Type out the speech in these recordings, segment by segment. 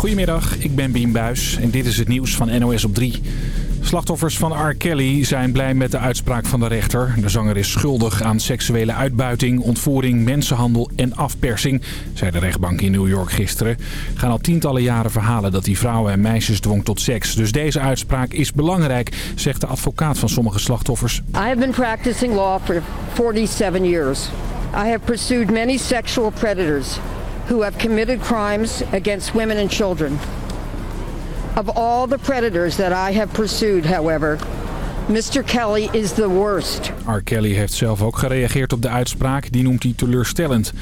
Goedemiddag, ik ben Bien Buis en dit is het nieuws van NOS op 3. Slachtoffers van R. Kelly zijn blij met de uitspraak van de rechter. De zanger is schuldig aan seksuele uitbuiting, ontvoering, mensenhandel en afpersing, zei de rechtbank in New York gisteren. Gaan al tientallen jaren verhalen dat hij vrouwen en meisjes dwong tot seks. Dus deze uitspraak is belangrijk, zegt de advocaat van sommige slachtoffers. I have been practicing law for 47 years. I have pursued many sexual predators who have committed crimes against women and children. Of all the predators that I have pursued, however, Mr. Kelly is the worst. R. Kelly heeft zelf ook gereageerd op de uitspraak. Die noemt hij teleurstellend.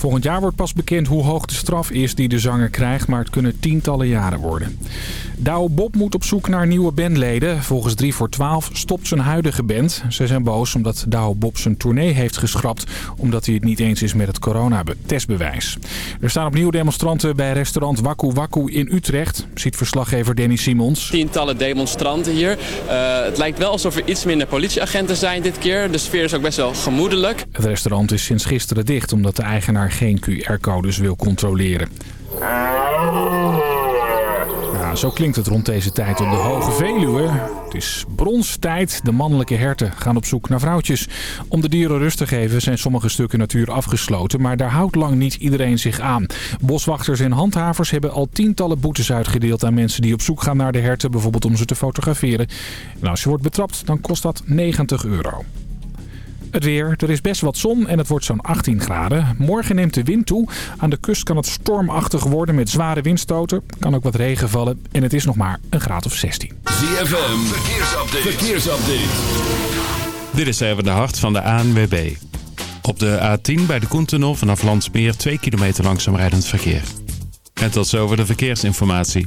Volgend jaar wordt pas bekend hoe hoog de straf is die de zanger krijgt, maar het kunnen tientallen jaren worden. Douwe Bob moet op zoek naar nieuwe bandleden. Volgens 3 voor 12 stopt zijn huidige band. Ze zijn boos omdat Douwe Bob zijn tournee heeft geschrapt... omdat hij het niet eens is met het coronatestbewijs. Er staan opnieuw demonstranten bij restaurant Waku Waku in Utrecht... ziet verslaggever Danny Simons. Tientallen demonstranten hier. Uh, het lijkt wel alsof er iets minder politieagenten zijn dit keer. De sfeer is ook best wel gemoedelijk. Het restaurant is sinds gisteren dicht omdat de eigenaar geen QR-codes wil controleren. Zo klinkt het rond deze tijd op de Hoge Veluwe. Het is bronstijd. De mannelijke herten gaan op zoek naar vrouwtjes. Om de dieren rust te geven zijn sommige stukken natuur afgesloten. Maar daar houdt lang niet iedereen zich aan. Boswachters en handhavers hebben al tientallen boetes uitgedeeld aan mensen die op zoek gaan naar de herten. Bijvoorbeeld om ze te fotograferen. En als je wordt betrapt, dan kost dat 90 euro. Het weer. Er is best wat zon en het wordt zo'n 18 graden. Morgen neemt de wind toe. Aan de kust kan het stormachtig worden met zware windstoten. Kan ook wat regen vallen en het is nog maar een graad of 16. ZFM. Verkeersupdate. Verkeersupdate. Dit is even de hart van de ANWB. Op de A10 bij de Koentunnel vanaf Landsmeer 2 kilometer langzaam rijdend verkeer. En tot zover de verkeersinformatie.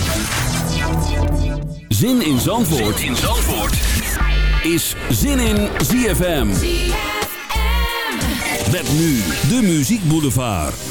Zin in Zandvoort, zin in Zandvoort. is Zin in ZFM. Met nu de Muziek Boulevard.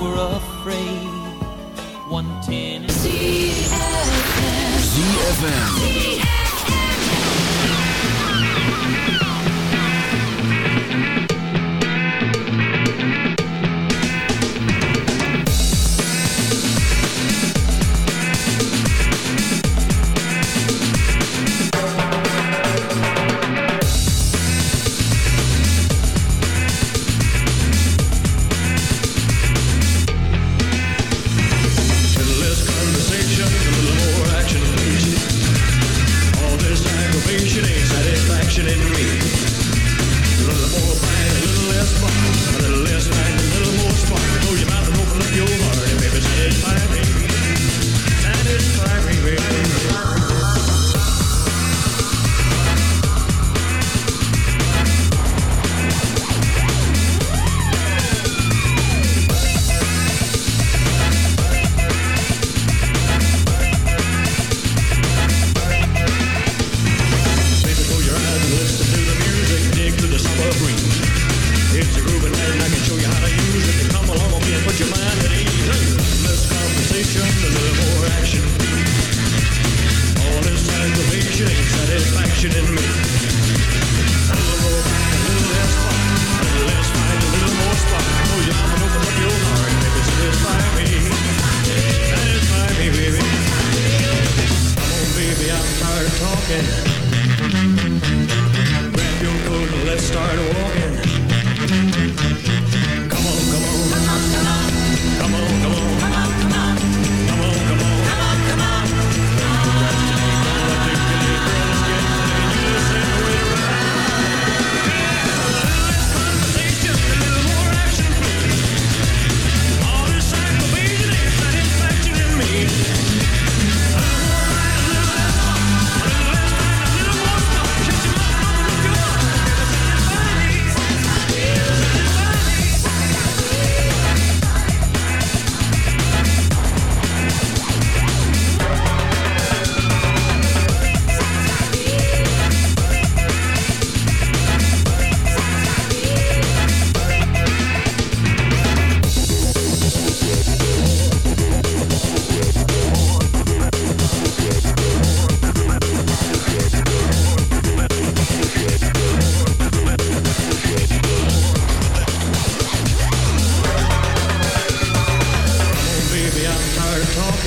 Were afraid. One ten. ZFM. little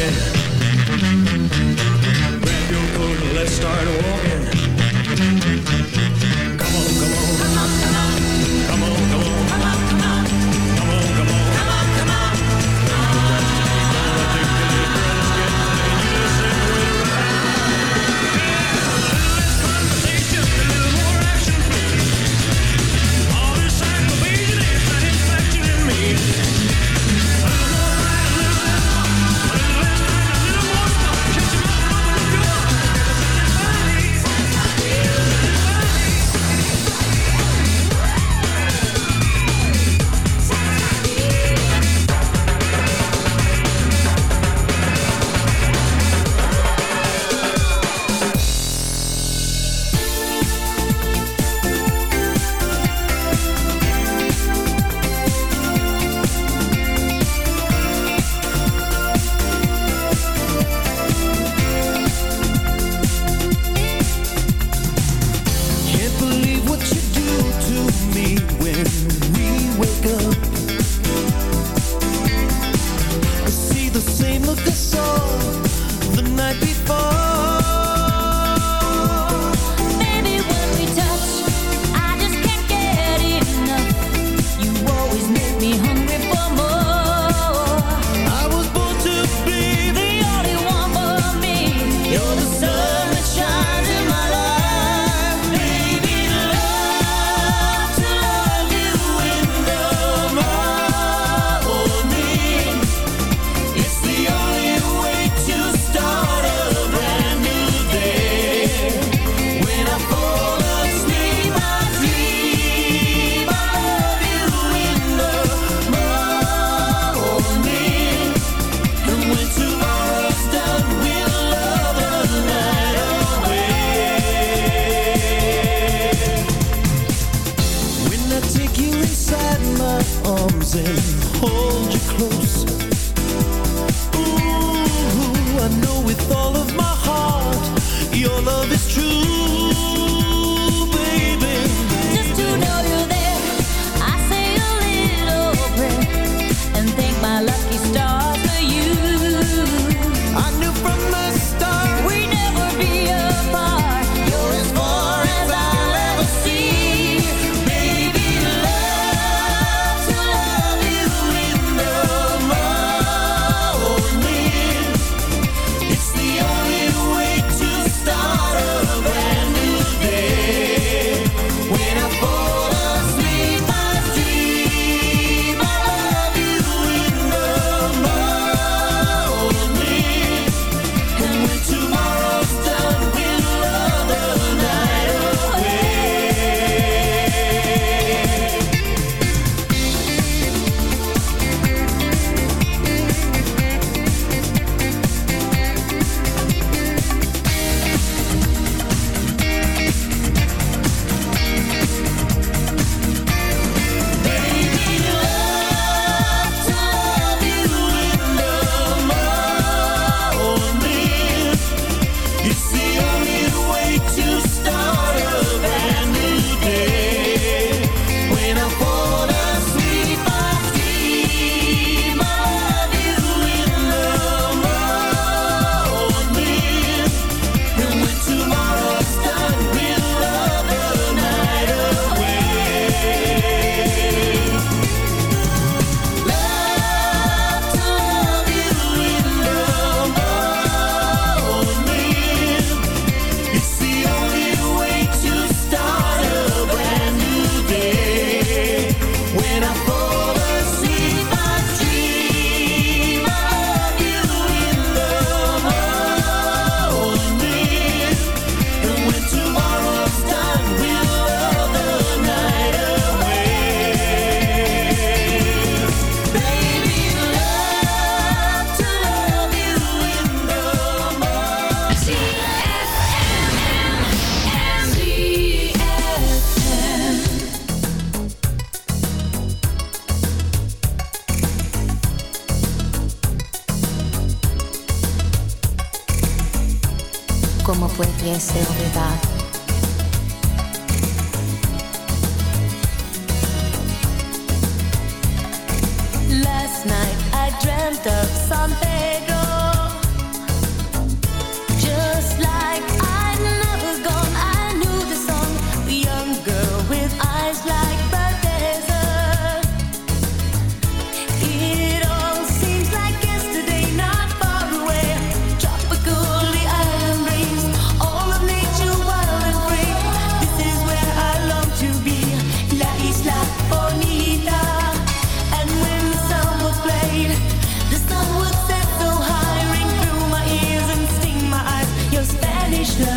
walking. Grab your coat and let's start walking.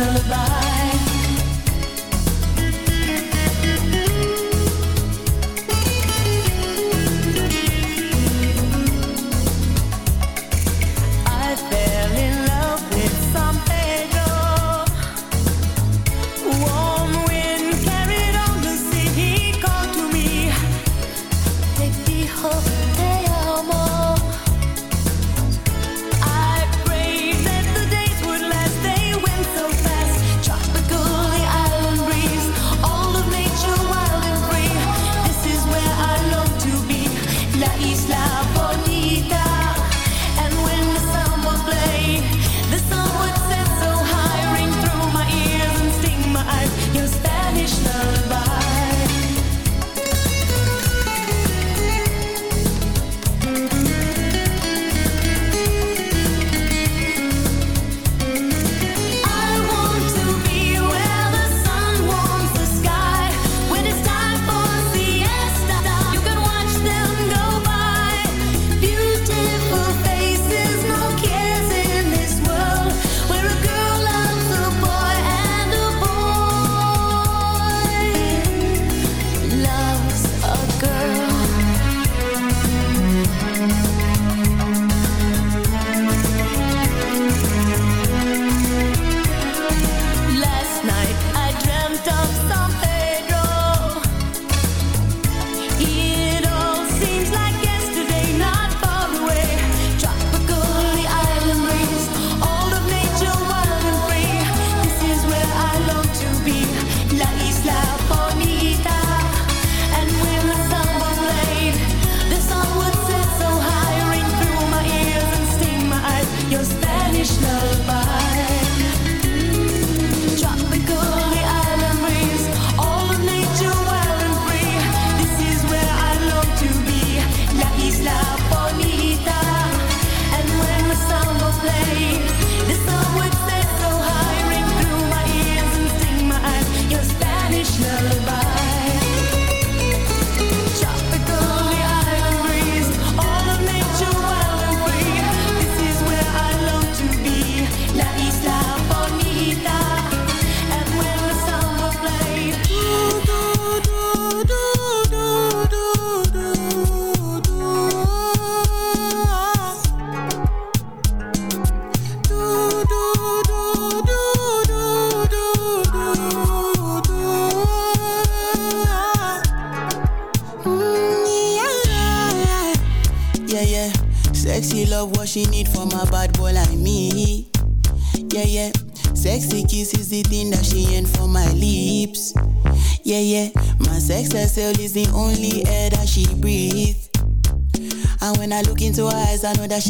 Lullaby.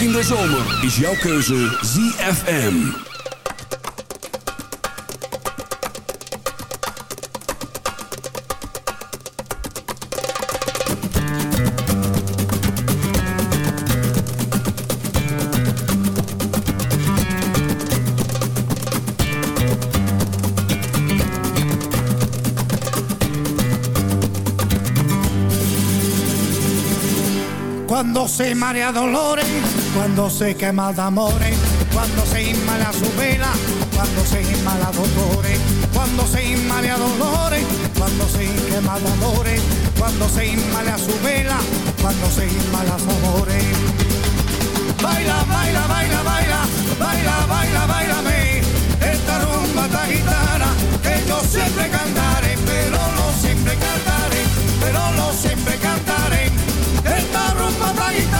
In de zomer is jouw keuze ZFM. Cuando se marea dolores, cuando se quema de amores, cuando se inmala su vela, cuando se inmala dolores, cuando se inmala dolores, cuando se quema de amores, cuando se inmala su vela, cuando se inmala su amores. Baila, baila, baila, baila, baila, baila, bailame, esta rumba esta gitana que yo siempre cantaré, pero no siempre cantaré, pero no siempre cantaré. Esta rumba esta gitana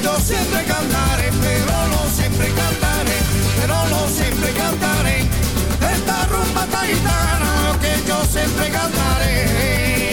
que yo siempre cantaré, pero no siempre cantaré, pero no siempre cantaré. Esta rumba taitana que yo siempre cantaré.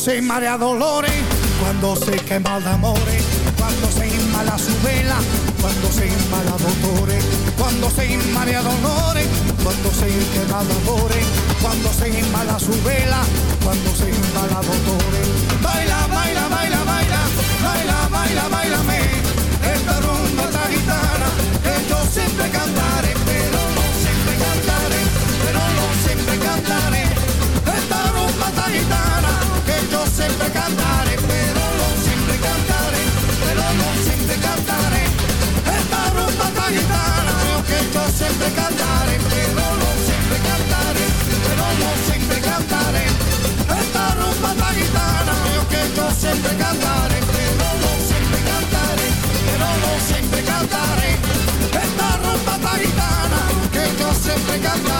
Se marea dolores, cuando se quema de amores, cuando se inmala su vela, cuando se inmala dolores, cuando se inmala dolores, cuando se quema de amores, cuando se inmala su vela, cuando se inmala dolores. Baila, siempre cantaré, pero no siempre cantaré, pero no siempre cantaré. Esta rumba esta gitana que yo siempre cantaré, pero no siempre cantaré, pero no siempre cantaré. Esta rumba esta gitana que yo siempre cantaré, pero no siempre cantaré, pero no siempre cantaré. Esta rumba esta gitana que yo siempre cantaré.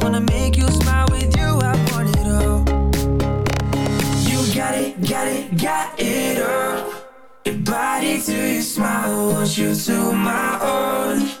want you to my own.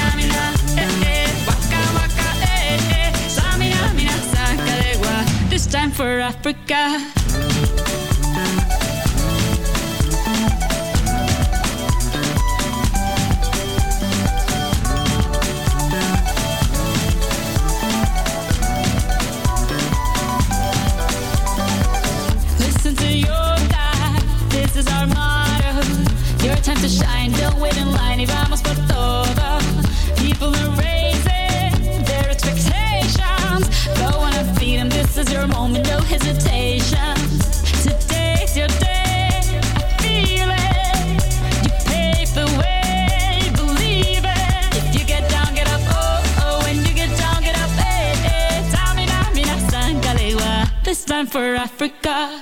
Africa Listen to your guy, this is our motto. Your time to shine, don't wait in line y vamos por todo. People are your moment, no hesitation. Today's your day, I feel it. You pave the way, believe it. If you get down, get up, oh, oh. When you get down, get up, eh, eh. Tamina, mina. This time for Africa.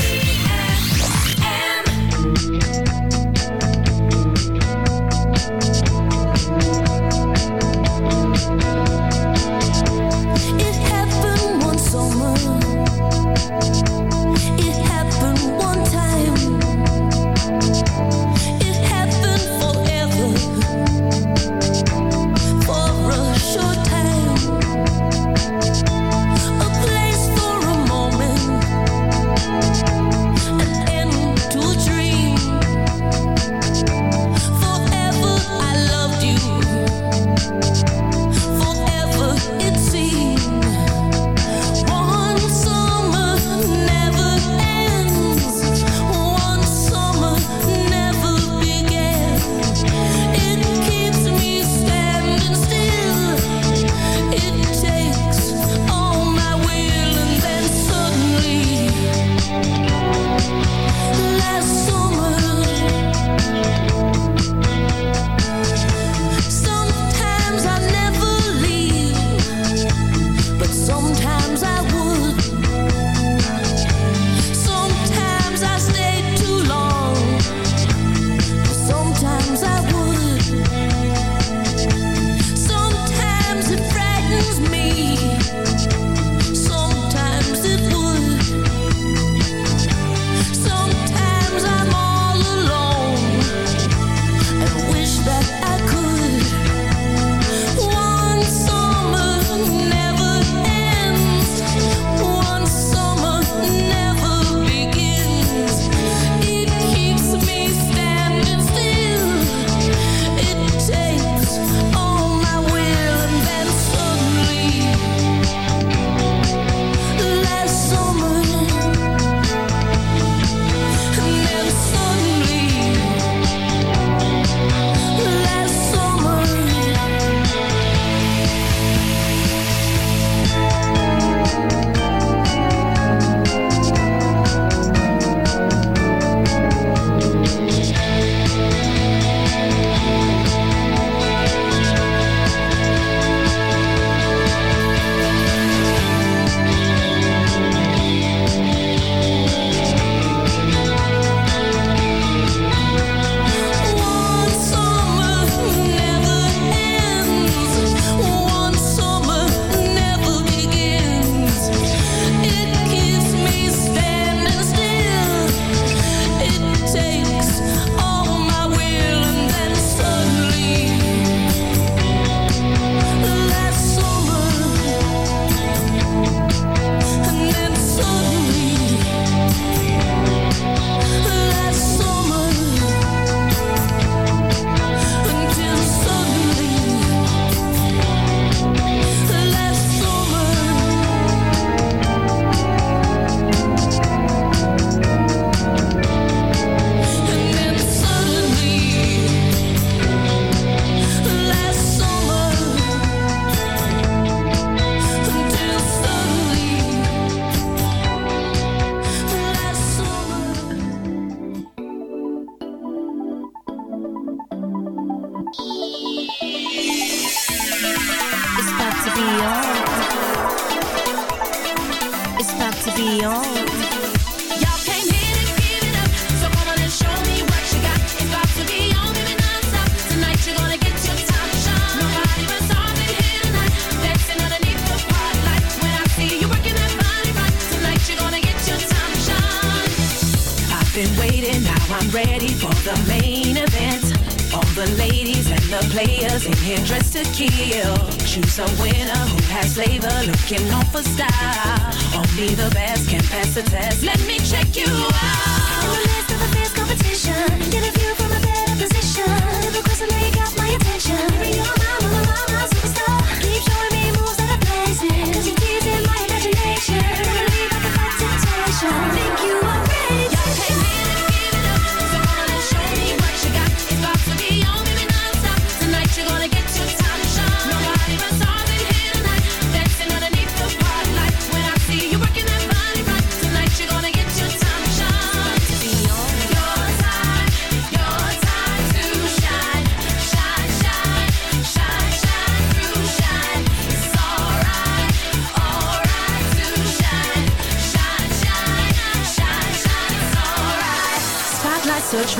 Only the best can pass the test. Let me check you out. In the list of a fierce competition, get a view from a better position. The you got my attention. Bring your mind, my miles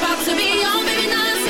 about to be on, baby, non-stop.